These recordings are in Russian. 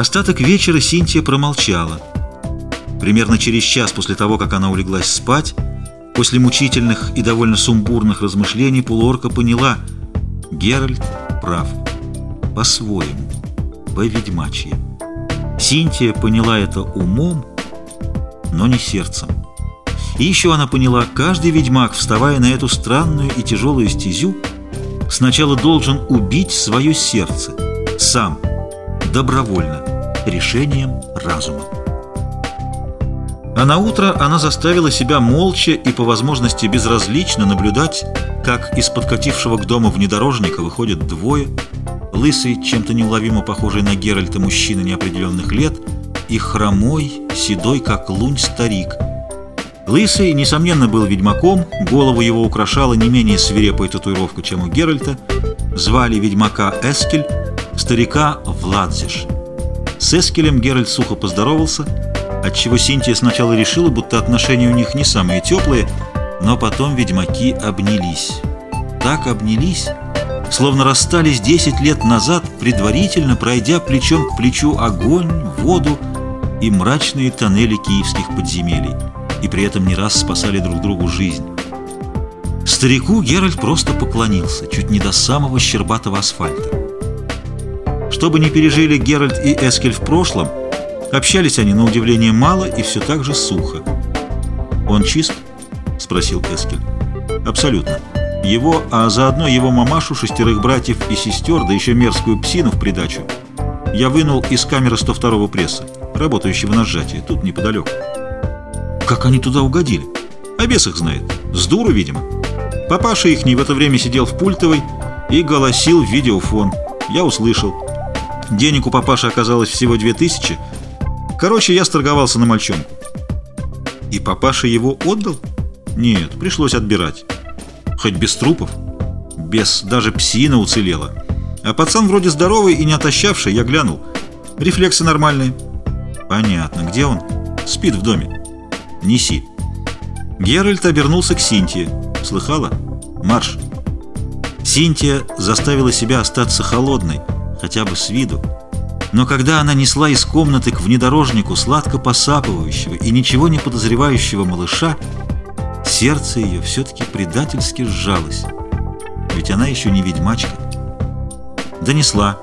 Остаток вечера Синтия промолчала. Примерно через час после того, как она улеглась спать, после мучительных и довольно сумбурных размышлений полуорка поняла, Геральт прав. По-своему, по-ведьмачье. Синтия поняла это умом, но не сердцем. И еще она поняла, каждый ведьмак, вставая на эту странную и тяжелую стезю, сначала должен убить свое сердце, сам, добровольно, решением разума. А на утро она заставила себя молча и по возможности безразлично наблюдать, как из подкатившего к дому внедорожника выходят двое, лысый, чем-то неуловимо похожий на Геральта мужчина неопределенных лет, и хромой, седой, как лунь, старик. Лысый, несомненно, был ведьмаком, голову его украшала не менее свирепая татуировка, чем у Геральта. Звали ведьмака Эскель, старика Владзиш. С Эскелем Геральт сухо поздоровался, отчего Синтия сначала решила, будто отношения у них не самые теплые, но потом ведьмаки обнялись. Так обнялись, словно расстались 10 лет назад, предварительно пройдя плечом к плечу огонь, воду и мрачные тоннели киевских подземелий, и при этом не раз спасали друг другу жизнь. Старику Геральт просто поклонился, чуть не до самого щербатого асфальта. Что бы ни пережили Геральт и Эскель в прошлом, общались они на удивление мало и все так же сухо. «Он чист?» — спросил Эскель. «Абсолютно. Его, а заодно его мамашу, шестерых братьев и сестер, да еще мерзкую псину в придачу, я вынул из камеры 102-го пресса, работающего на сжатии, тут неподалеку. Как они туда угодили? А бес их знает. С дуру, видимо. Папаша их не в это время сидел в пультовой и голосил в видеофон. Я услышал. Денег у папаши оказалось всего две тысячи. Короче, я сторговался на мальчонку. И папаша его отдал? Нет, пришлось отбирать. Хоть без трупов. Без даже псина уцелела. А пацан вроде здоровый и не отощавший, я глянул. Рефлексы нормальные. Понятно. Где он? Спит в доме. Неси. Геральт обернулся к Синтии. Слыхала? Марш. Синтия заставила себя остаться холодной, хотя бы с виду. Но когда она несла из комнаты к внедорожнику сладко посапывающего и ничего не подозревающего малыша, сердце ее все-таки предательски сжалось. Ведь она еще не ведьмачка. Донесла.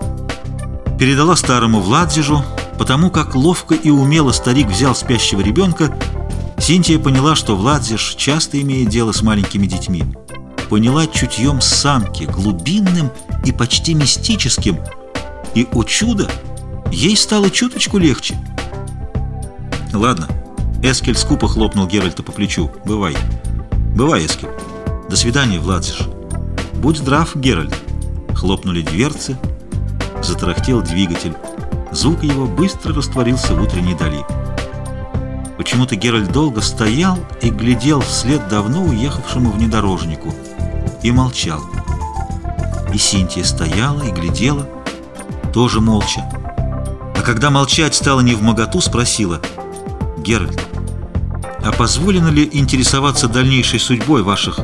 Передала старому Владзижу, потому как ловко и умело старик взял спящего ребенка, Синтия поняла, что Владзиш часто имеет дело с маленькими детьми. Поняла чутьем самки, глубинным и почти мистическим, и, о чудо, ей стало чуточку легче. Ладно, Эскель скупо хлопнул Геральта по плечу. Бывай. Бывай, Эскель. До свидания, Владзиш. Будь здрав, Геральт. Хлопнули дверцы, затарахтел двигатель. Звук его быстро растворился в утренней дали. Почему-то Геральт долго стоял и глядел вслед давно уехавшему внедорожнику и молчал. И Синтия стояла и глядела, тоже молча. А когда молчать стало не в моготу, спросила, «Геральт, а позволено ли интересоваться дальнейшей судьбой ваших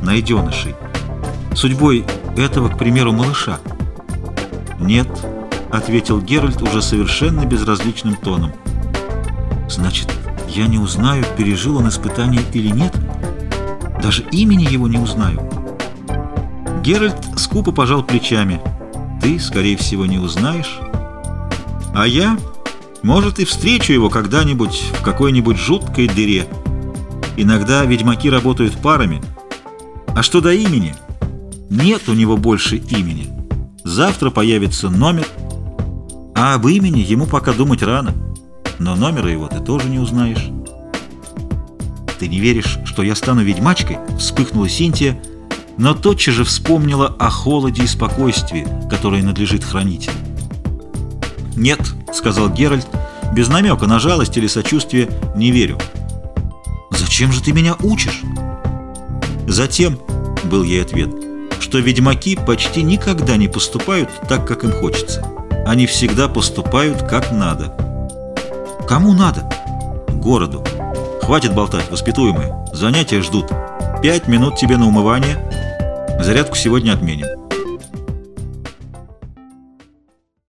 найденышей? Судьбой этого, к примеру, малыша?» «Нет», — ответил Геральт уже совершенно безразличным тоном. «Значит, я не узнаю, пережил он испытание или нет? Даже имени его не узнаю». Геральт скупо пожал плечами. «Ты, скорее всего, не узнаешь. А я, может, и встречу его когда-нибудь в какой-нибудь жуткой дыре. Иногда ведьмаки работают парами. А что до имени? Нет у него больше имени». Завтра появится номер, а об имени ему пока думать рано. Но номера его ты тоже не узнаешь. «Ты не веришь, что я стану ведьмачкой?» — вспыхнула Синтия, но тотчас же вспомнила о холоде и спокойствии, которое надлежит хранить. «Нет», — сказал Геральт, без намека на жалость или сочувствие, не верю. «Зачем же ты меня учишь?» «Затем», — был ей ответ, — что ведьмаки почти никогда не поступают так, как им хочется. Они всегда поступают как надо. Кому надо? Городу. Хватит болтать, воспитуемые. Занятия ждут. Пять минут тебе на умывание. Зарядку сегодня отменим.